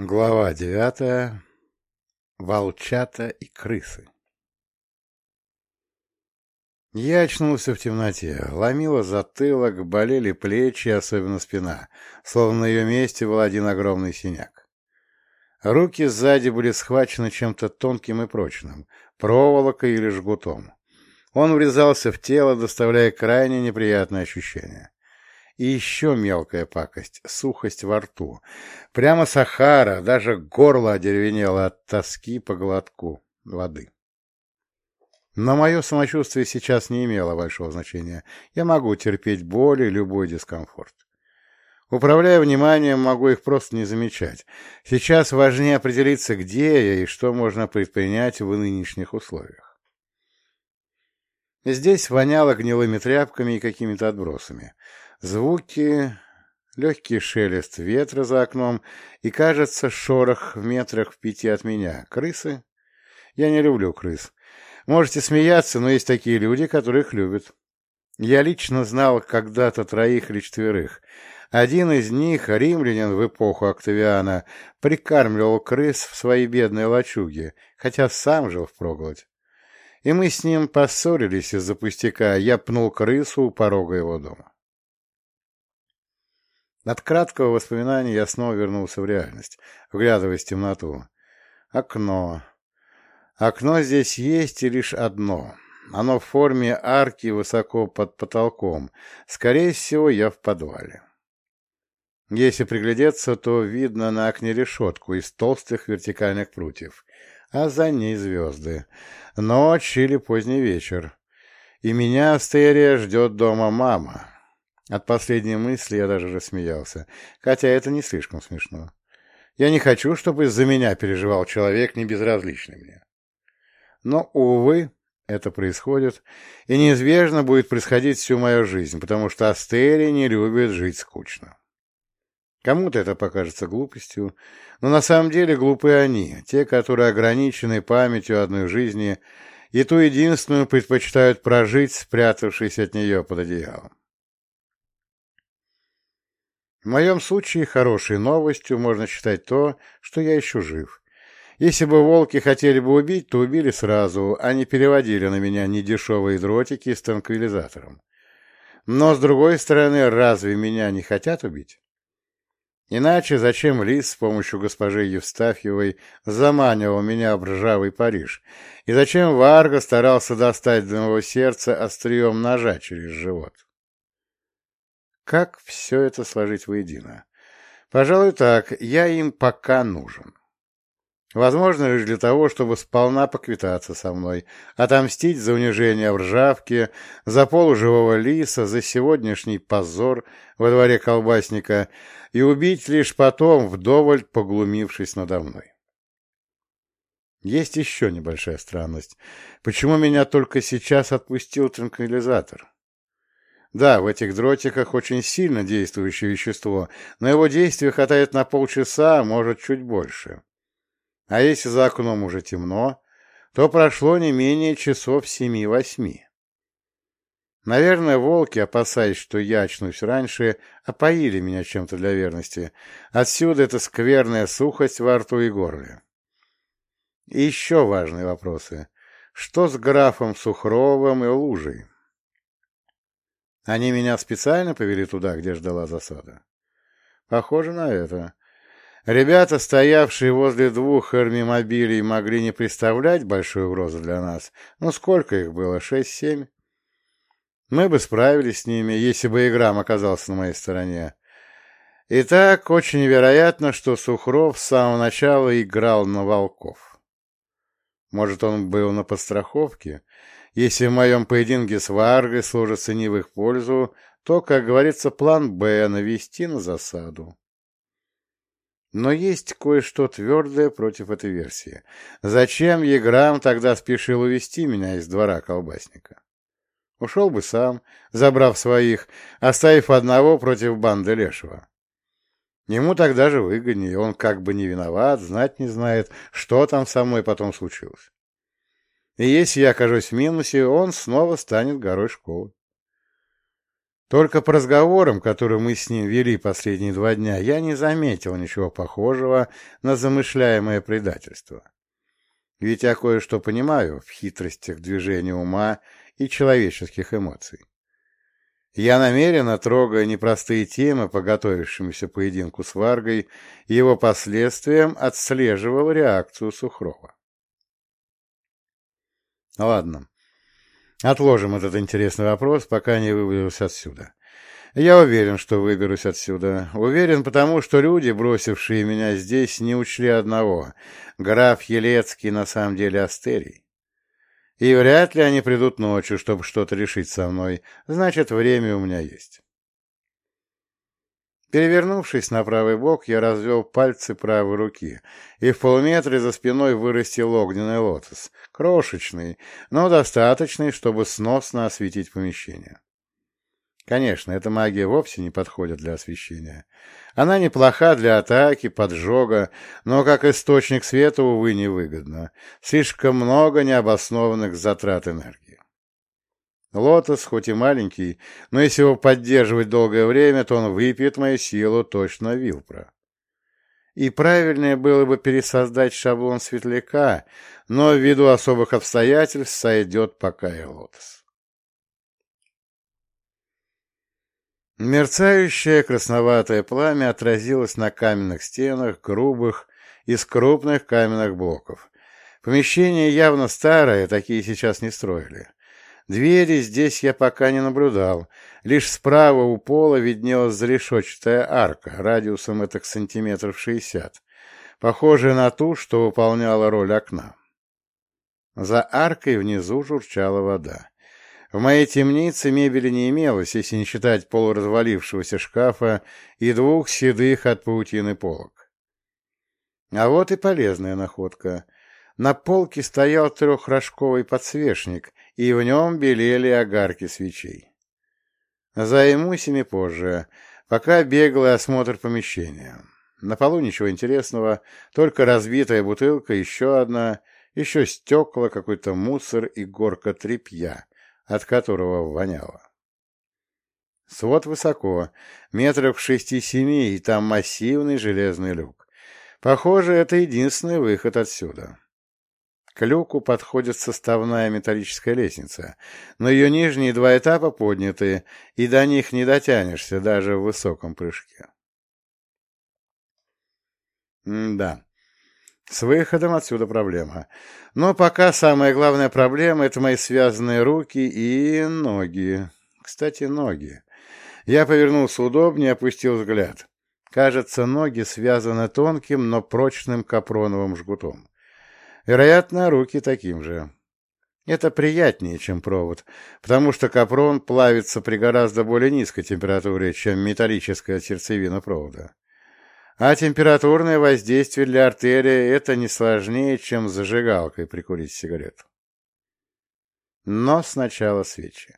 Глава девятая. Волчата и крысы. Я очнулся в темноте, ломило затылок, болели плечи, особенно спина, словно на ее месте был один огромный синяк. Руки сзади были схвачены чем-то тонким и прочным, проволокой или жгутом. Он врезался в тело, доставляя крайне неприятное ощущение. И еще мелкая пакость — сухость во рту. Прямо Сахара, даже горло одеревенело от тоски по глотку воды. Но мое самочувствие сейчас не имело большого значения. Я могу терпеть боль и любой дискомфорт. Управляя вниманием, могу их просто не замечать. Сейчас важнее определиться, где я и что можно предпринять в нынешних условиях. Здесь воняло гнилыми тряпками и какими-то отбросами. Звуки, легкий шелест ветра за окном и, кажется, шорох в метрах в пяти от меня. Крысы? Я не люблю крыс. Можете смеяться, но есть такие люди, которых любят. Я лично знал когда-то троих или четверых. Один из них, римлянин в эпоху Октавиана, прикармливал крыс в свои бедные лачуги, хотя сам жил впроголодь. И мы с ним поссорились из-за пустяка, я пнул крысу у порога его дома. От краткого воспоминания я снова вернулся в реальность, вглядываясь в темноту. Окно. Окно здесь есть и лишь одно. Оно в форме арки высоко под потолком. Скорее всего, я в подвале. Если приглядеться, то видно на окне решетку из толстых вертикальных прутьев, а за ней звезды. Ночь или поздний вечер. И меня, Астерия, ждет дома мама. От последней мысли я даже рассмеялся, хотя это не слишком смешно. Я не хочу, чтобы из-за меня переживал человек, не безразличный мне. Но, увы, это происходит, и неизбежно будет происходить всю мою жизнь, потому что Астерия не любит жить скучно. Кому-то это покажется глупостью, но на самом деле глупые они, те, которые ограничены памятью одной жизни и ту единственную предпочитают прожить, спрятавшись от нее под одеялом. В моем случае хорошей новостью можно считать то, что я еще жив. Если бы волки хотели бы убить, то убили сразу, а не переводили на меня недешевые дротики с транквилизатором. Но, с другой стороны, разве меня не хотят убить? Иначе зачем Лис с помощью госпожи Евстафьевой заманивал меня в ржавый Париж? И зачем Варга старался достать до моего сердца острием ножа через живот? Как все это сложить воедино? Пожалуй, так, я им пока нужен. Возможно, лишь для того, чтобы сполна поквитаться со мной, отомстить за унижение в ржавке, за полуживого лиса, за сегодняшний позор во дворе колбасника и убить лишь потом, вдоволь поглумившись надо мной. Есть еще небольшая странность. Почему меня только сейчас отпустил транквилизатор? Да, в этих дротиках очень сильно действующее вещество, но его действия хватает на полчаса, а может, чуть больше. А если за окном уже темно, то прошло не менее часов семи-восьми. Наверное, волки, опасаясь, что я очнусь раньше, опоили меня чем-то для верности. Отсюда эта скверная сухость во рту и горле. И еще важные вопросы. Что с графом Сухровым и Лужей? Они меня специально повели туда, где ждала засада? Похоже на это. Ребята, стоявшие возле двух армимобилей, могли не представлять большой угрозы для нас. Ну, сколько их было? Шесть-семь? Мы бы справились с ними, если бы Играм оказался на моей стороне. Итак, очень вероятно, что Сухров с самого начала играл на волков. Может, он был на подстраховке? Если в моем поединке с Варгой сложится не в их пользу, то, как говорится, план «Б» — навести на засаду. Но есть кое-что твердое против этой версии. Зачем Еграм тогда спешил увести меня из двора колбасника? Ушел бы сам, забрав своих, оставив одного против банды Лешего. Ему тогда же выгоднее, он как бы не виноват, знать не знает, что там со мной потом случилось. И если я окажусь в минусе, он снова станет горой школы. Только по разговорам, которые мы с ним вели последние два дня, я не заметил ничего похожего на замышляемое предательство. Ведь я кое-что понимаю в хитростях движения ума и человеческих эмоций. Я намеренно, трогая непростые темы по готовившемуся поединку с Варгой и его последствиям, отслеживал реакцию Сухрова. Ладно, отложим этот интересный вопрос, пока не выберусь отсюда. Я уверен, что выберусь отсюда. Уверен, потому что люди, бросившие меня здесь, не учли одного. Граф Елецкий на самом деле Астерий. И вряд ли они придут ночью, чтобы что-то решить со мной. Значит, время у меня есть. Перевернувшись на правый бок, я развел пальцы правой руки, и в полуметре за спиной вырастил огненный лотос, крошечный, но достаточный, чтобы сносно осветить помещение. Конечно, эта магия вовсе не подходит для освещения. Она неплоха для атаки, поджога, но как источник света, увы, невыгодна. Слишком много необоснованных затрат энергии. Лотос, хоть и маленький, но если его поддерживать долгое время, то он выпьет мою силу точно Вилпра. И правильнее было бы пересоздать шаблон светляка, но ввиду особых обстоятельств сойдет пока и лотос. Мерцающее красноватое пламя отразилось на каменных стенах, грубых, из крупных каменных блоков. Помещение явно старое, такие сейчас не строили. Двери здесь я пока не наблюдал. Лишь справа у пола виднелась зарешетчатая арка, радиусом этих сантиметров шестьдесят, похожая на ту, что выполняла роль окна. За аркой внизу журчала вода. В моей темнице мебели не имелось, если не считать полуразвалившегося шкафа и двух седых от паутины полок. А вот и полезная находка. На полке стоял трехрожковый подсвечник, и в нем белели огарки свечей. Займусь ими позже, пока беглый осмотр помещения. На полу ничего интересного, только разбитая бутылка, еще одна, еще стекла, какой-то мусор и горка тряпья, от которого воняло. Свод высоко, метров шести-семи, и там массивный железный люк. Похоже, это единственный выход отсюда. К люку подходит составная металлическая лестница, но ее нижние два этапа подняты, и до них не дотянешься даже в высоком прыжке. М да, с выходом отсюда проблема. Но пока самая главная проблема — это мои связанные руки и ноги. Кстати, ноги. Я повернулся удобнее опустил взгляд. Кажется, ноги связаны тонким, но прочным капроновым жгутом. Вероятно, руки таким же. Это приятнее, чем провод, потому что капрон плавится при гораздо более низкой температуре, чем металлическая сердцевина провода. А температурное воздействие для артерии – это не сложнее, чем зажигалкой прикурить сигарету. Но сначала свечи.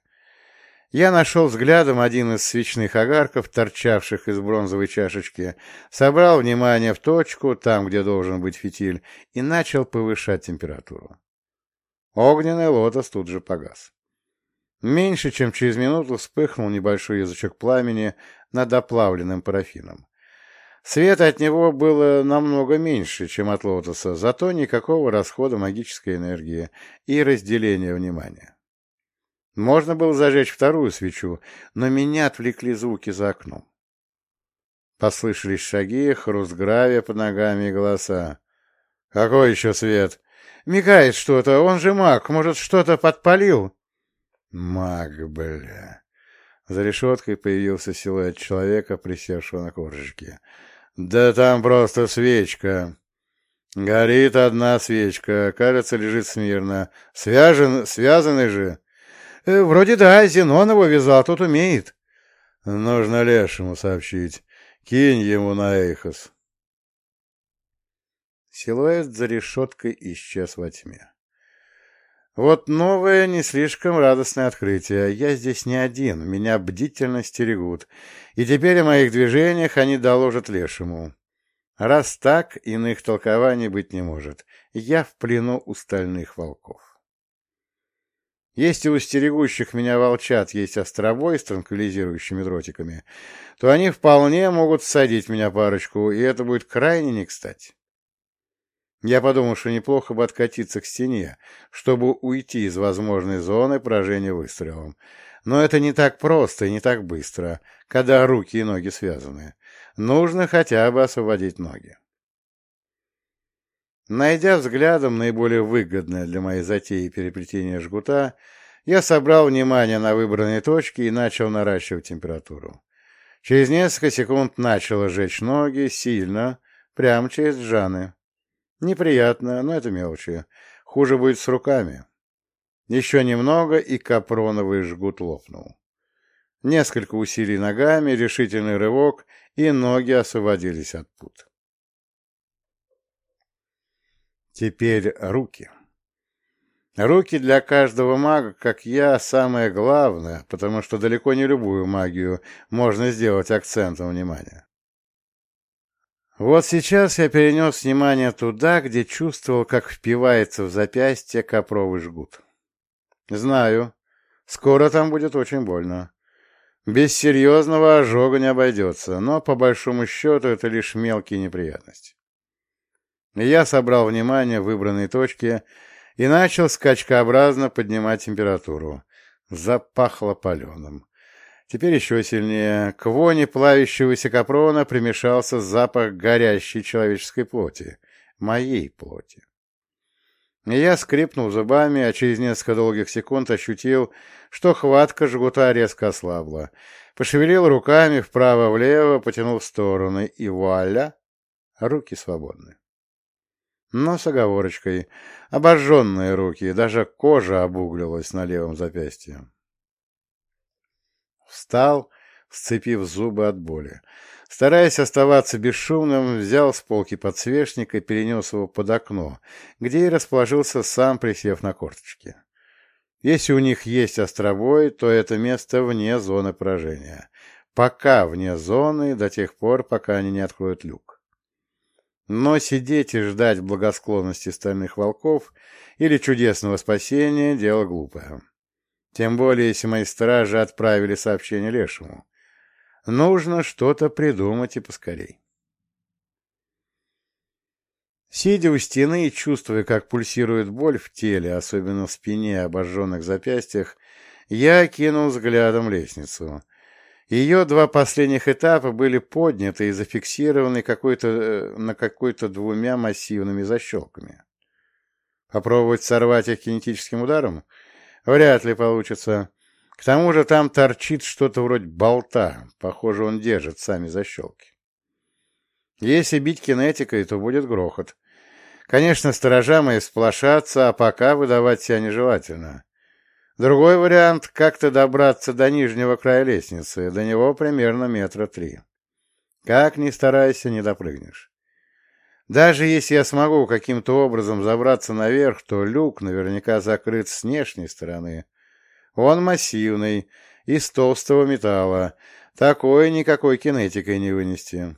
Я нашел взглядом один из свечных огарков, торчавших из бронзовой чашечки, собрал внимание в точку, там, где должен быть фитиль, и начал повышать температуру. Огненный лотос тут же погас. Меньше чем через минуту вспыхнул небольшой язычок пламени над оплавленным парафином. Света от него было намного меньше, чем от лотоса, зато никакого расхода магической энергии и разделения внимания. Можно было зажечь вторую свечу, но меня отвлекли звуки за окном. Послышались шаги, хруст гравия под ногами и голоса. «Какой еще свет? Мигает что-то, он же маг, может, что-то подпалил?» «Маг, бля!» За решеткой появился силуэт человека, присевшего на коржике. Да там просто свечка. Горит одна свечка, кажется, лежит смирно. Свяжен, связаны же. Э, вроде да, Зенон его вязал, тот умеет. Нужно Лешему сообщить. Кинь ему на Эйхос. Силуэт за решеткой исчез во тьме. Вот новое, не слишком радостное открытие. Я здесь не один, меня бдительно стерегут. И теперь о моих движениях они доложат лешему. Раз так, иных толкований быть не может. Я в плену у стальных волков. Если у стерегущих меня волчат есть островой с транквилизирующими дротиками, то они вполне могут всадить меня парочку, и это будет крайне не кстати. Я подумал, что неплохо бы откатиться к стене, чтобы уйти из возможной зоны поражения выстрелом. Но это не так просто и не так быстро, когда руки и ноги связаны. Нужно хотя бы освободить ноги. Найдя взглядом наиболее выгодное для моей затеи переплетение жгута, я собрал внимание на выбранные точки и начал наращивать температуру. Через несколько секунд начало жечь ноги сильно, прямо через джаны. Неприятно, но это мелочи. Хуже будет с руками. Еще немного, и капроновый жгут лопнул. Несколько усилий ногами, решительный рывок, и ноги освободились от пут. Теперь руки. Руки для каждого мага, как я, самое главное, потому что далеко не любую магию можно сделать акцентом внимания. Вот сейчас я перенес внимание туда, где чувствовал, как впивается в запястье копровый жгут. Знаю, скоро там будет очень больно. Без серьезного ожога не обойдется, но по большому счету это лишь мелкие неприятности. Я собрал внимание в выбранной точке и начал скачкообразно поднимать температуру. Запахло паленым. Теперь еще сильнее. К воне плавящегося капрона примешался запах горящей человеческой плоти. Моей плоти. я скрипнул зубами, а через несколько долгих секунд ощутил, что хватка жгута резко ослабла. Пошевелил руками вправо-влево, потянул в стороны, и вуаля! Руки свободны. Но с оговорочкой. Обожженные руки, даже кожа обуглилась на левом запястье. Встал, сцепив зубы от боли. Стараясь оставаться бесшумным, взял с полки подсвечник и перенес его под окно, где и расположился сам, присев на корточки. Если у них есть островой, то это место вне зоны поражения. Пока вне зоны, до тех пор, пока они не откроют люк. Но сидеть и ждать благосклонности стальных волков или чудесного спасения – дело глупое. Тем более, если мои стражи отправили сообщение Лешему. Нужно что-то придумать и поскорей. Сидя у стены и чувствуя, как пульсирует боль в теле, особенно в спине и обожженных запястьях, я кинул взглядом лестницу. Ее два последних этапа были подняты и зафиксированы какой-то, э, на какой-то двумя массивными защелками. Попробовать сорвать их кинетическим ударом — Вряд ли получится. К тому же там торчит что-то вроде болта. Похоже, он держит сами защелки. Если бить кинетикой, то будет грохот. Конечно, сторожа мои сплошатся, а пока выдавать себя нежелательно. Другой вариант — как-то добраться до нижнего края лестницы, до него примерно метра три. Как ни старайся, не допрыгнешь. Даже если я смогу каким-то образом забраться наверх, то люк наверняка закрыт с внешней стороны. Он массивный, из толстого металла. Такое никакой кинетикой не вынести.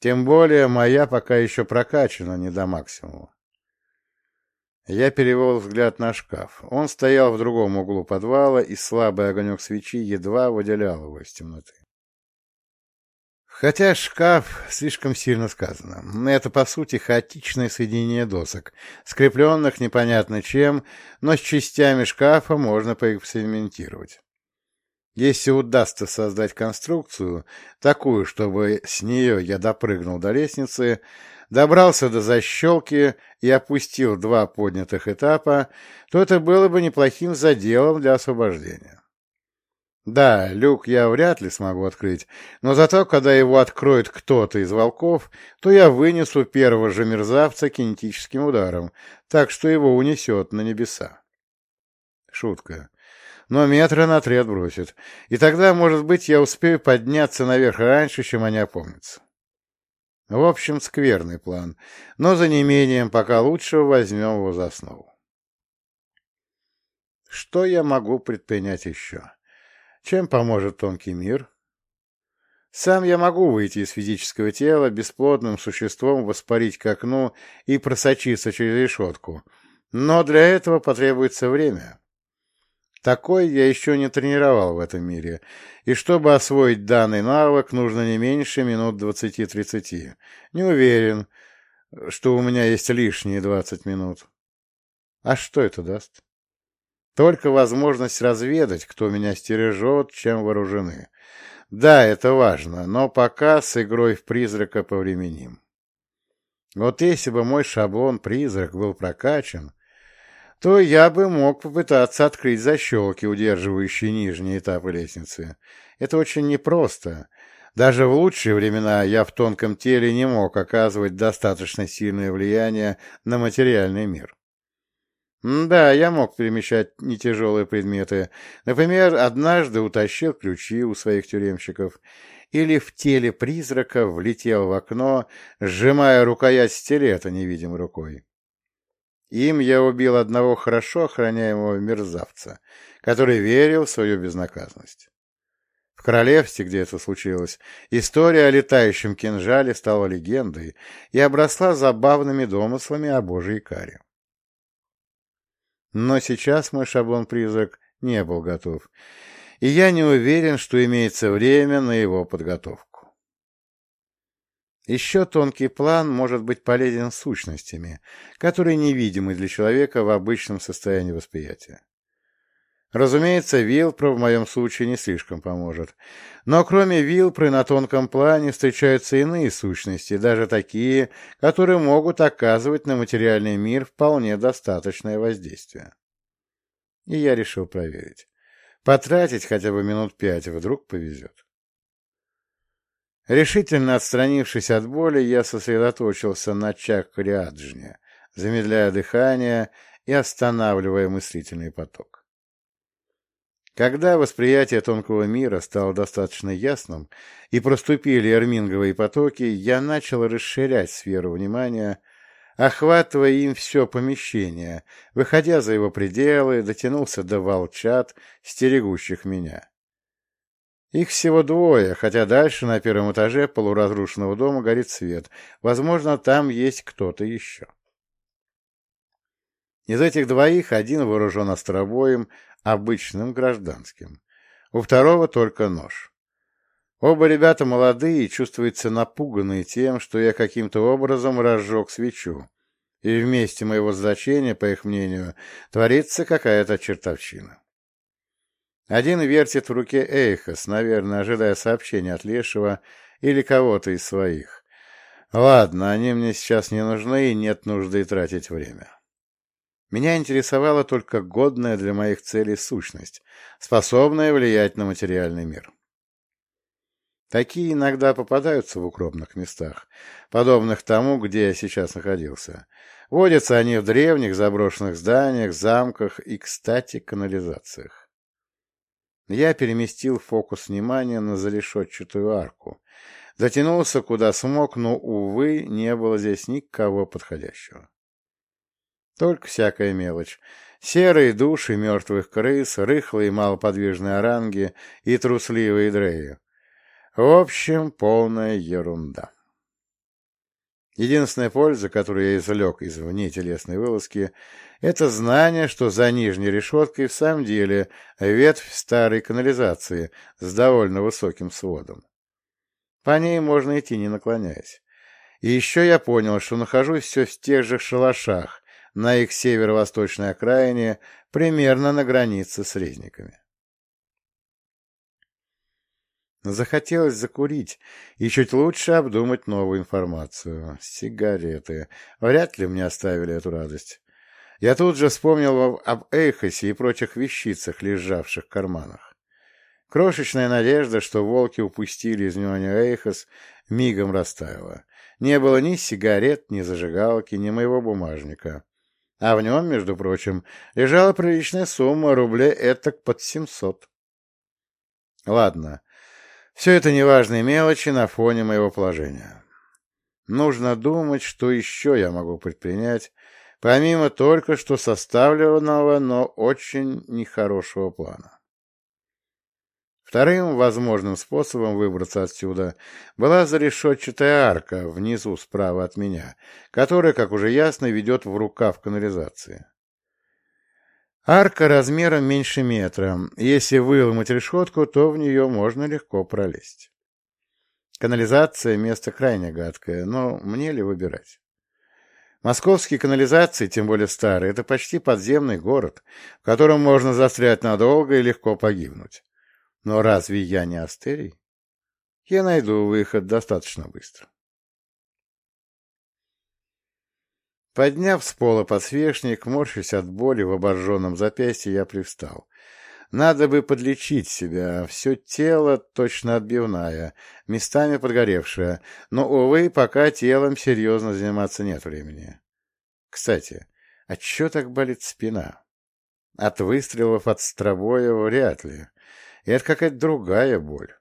Тем более моя пока еще прокачана не до максимума. Я перевел взгляд на шкаф. Он стоял в другом углу подвала, и слабый огонек свечи едва выделял его из темноты. Хотя шкаф слишком сильно сказано. Это, по сути, хаотичное соединение досок, скрепленных непонятно чем, но с частями шкафа можно поэкспериментировать. Если удастся создать конструкцию, такую, чтобы с нее я допрыгнул до лестницы, добрался до защелки и опустил два поднятых этапа, то это было бы неплохим заделом для освобождения. Да, люк я вряд ли смогу открыть, но зато, когда его откроет кто-то из волков, то я вынесу первого же мерзавца кинетическим ударом, так что его унесет на небеса. Шутка. Но метра на три отбросит, и тогда, может быть, я успею подняться наверх раньше, чем они опомнятся. В общем, скверный план, но за неимением пока лучшего возьмем его за основу. Что я могу предпринять еще? Чем поможет тонкий мир? Сам я могу выйти из физического тела, бесплодным существом воспарить к окну и просочиться через решетку, но для этого потребуется время. Такой я еще не тренировал в этом мире, и чтобы освоить данный навык, нужно не меньше минут двадцати-тридцати. Не уверен, что у меня есть лишние двадцать минут. А что это даст? Только возможность разведать, кто меня стережет, чем вооружены. Да, это важно, но пока с игрой в призрака повременим. Вот если бы мой шаблон-призрак был прокачан, то я бы мог попытаться открыть защелки, удерживающие нижние этапы лестницы. Это очень непросто. Даже в лучшие времена я в тонком теле не мог оказывать достаточно сильное влияние на материальный мир. Да, я мог перемещать нетяжелые предметы. Например, однажды утащил ключи у своих тюремщиков. Или в теле призрака влетел в окно, сжимая рукоять стилета невидимой рукой. Им я убил одного хорошо охраняемого мерзавца, который верил в свою безнаказанность. В королевстве, где это случилось, история о летающем кинжале стала легендой и обросла забавными домыслами о божьей каре. Но сейчас мой шаблон-призрак не был готов, и я не уверен, что имеется время на его подготовку. Еще тонкий план может быть полезен сущностями, которые невидимы для человека в обычном состоянии восприятия. Разумеется, Вилпро в моем случае не слишком поможет. Но кроме Вилпры на тонком плане встречаются иные сущности, даже такие, которые могут оказывать на материальный мир вполне достаточное воздействие. И я решил проверить. Потратить хотя бы минут пять, вдруг повезет. Решительно отстранившись от боли, я сосредоточился на чакриаджне, замедляя дыхание и останавливая мыслительный поток. Когда восприятие тонкого мира стало достаточно ясным и проступили эрминговые потоки, я начал расширять сферу внимания, охватывая им все помещение, выходя за его пределы, дотянулся до волчат, стерегущих меня. Их всего двое, хотя дальше, на первом этаже полуразрушенного дома, горит свет. Возможно, там есть кто-то еще. Из этих двоих один вооружен остробоем, обычным гражданским. У второго только нож. Оба ребята молодые и чувствуются напуганные тем, что я каким-то образом разжег свечу. И вместе моего значения, по их мнению, творится какая-то чертовщина. Один вертит в руке Эйхос, наверное, ожидая сообщения от Лешего или кого-то из своих. Ладно, они мне сейчас не нужны, и нет нужды тратить время. Меня интересовала только годная для моих целей сущность, способная влиять на материальный мир. Такие иногда попадаются в укромных местах, подобных тому, где я сейчас находился. Водятся они в древних заброшенных зданиях, замках и, кстати, канализациях. Я переместил фокус внимания на зарешетчатую арку. Затянулся куда смог, но, увы, не было здесь никого подходящего. Только всякая мелочь. Серые души мертвых крыс, рыхлые малоподвижные оранги и трусливые дреи. В общем, полная ерунда. Единственная польза, которую я извлек из внетелесной вылазки, это знание, что за нижней решеткой в самом деле ветвь старой канализации с довольно высоким сводом. По ней можно идти, не наклоняясь. И еще я понял, что нахожусь все в тех же шалашах, на их северо-восточной окраине, примерно на границе с резниками. Захотелось закурить и чуть лучше обдумать новую информацию. Сигареты. Вряд ли мне оставили эту радость. Я тут же вспомнил об Эйхосе и прочих вещицах, лежавших в карманах. Крошечная надежда, что волки упустили из него Эйхос, мигом растаяла. Не было ни сигарет, ни зажигалки, ни моего бумажника. А в нем, между прочим, лежала приличная сумма рублей этак под семьсот. Ладно, все это неважные мелочи на фоне моего положения. Нужно думать, что еще я могу предпринять, помимо только что составленного, но очень нехорошего плана. Вторым возможным способом выбраться отсюда была зарешетчатая арка внизу справа от меня, которая, как уже ясно, ведет в рукав канализации. Арка размером меньше метра. Если выломать решетку, то в нее можно легко пролезть. Канализация — место крайне гадкое, но мне ли выбирать? Московские канализации, тем более старые, это почти подземный город, в котором можно застрять надолго и легко погибнуть. Но разве я не Астерий? Я найду выход достаточно быстро. Подняв с пола подсвечник, морщась от боли в обожженном запястье, я привстал. Надо бы подлечить себя, все тело точно отбивная, местами подгоревшее, но, увы, пока телом серьезно заниматься нет времени. Кстати, а чё так болит спина? От выстрелов от стробоя вряд ли. Это какая-то другая боль.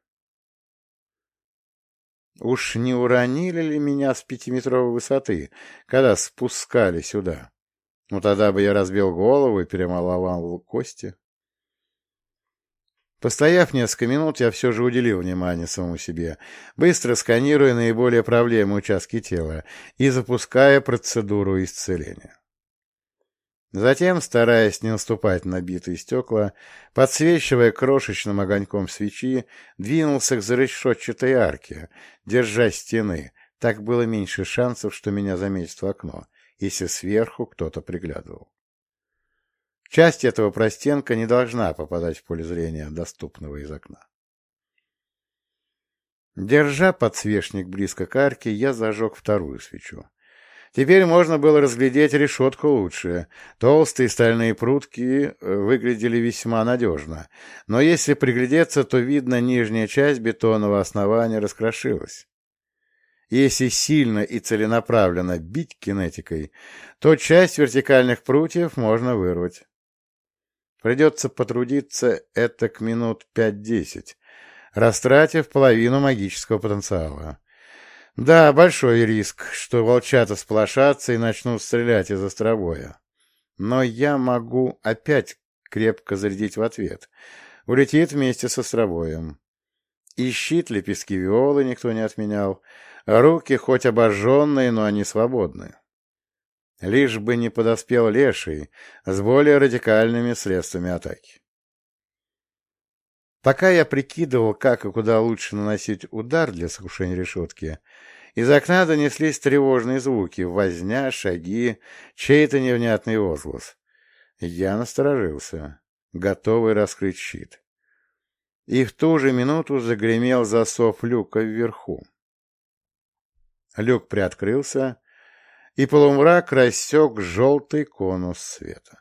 Уж не уронили ли меня с пятиметровой высоты, когда спускали сюда? Ну, тогда бы я разбил голову и перемаловал кости. Постояв несколько минут, я все же уделил внимание самому себе, быстро сканируя наиболее проблемные участки тела и запуская процедуру исцеления. Затем, стараясь не наступать на битые стекла, подсвечивая крошечным огоньком свечи, двинулся к зарешетчатой арке, держа стены. Так было меньше шансов, что меня заметит в окно, если сверху кто-то приглядывал. Часть этого простенка не должна попадать в поле зрения, доступного из окна. Держа подсвечник близко к арке, я зажег вторую свечу. Теперь можно было разглядеть решетку лучше. Толстые стальные прутки э, выглядели весьма надежно, но если приглядеться, то видно, нижняя часть бетонного основания раскрошилась. Если сильно и целенаправленно бить кинетикой, то часть вертикальных прутьев можно вырвать. Придется потрудиться это к минут пять-десять, растратив половину магического потенциала. Да, большой риск, что волчата сплошатся и начнут стрелять из островоя. Но я могу опять крепко зарядить в ответ. Улетит вместе с островоем. И щит лепестки виолы никто не отменял. Руки хоть обожженные, но они свободны. Лишь бы не подоспел леший с более радикальными средствами атаки. Пока я прикидывал, как и куда лучше наносить удар для сокрушения решетки, из окна донеслись тревожные звуки, возня, шаги, чей-то невнятный возглас. Я насторожился, готовый раскрыть щит. И в ту же минуту загремел засов люка вверху. Люк приоткрылся, и полумрак рассек желтый конус света.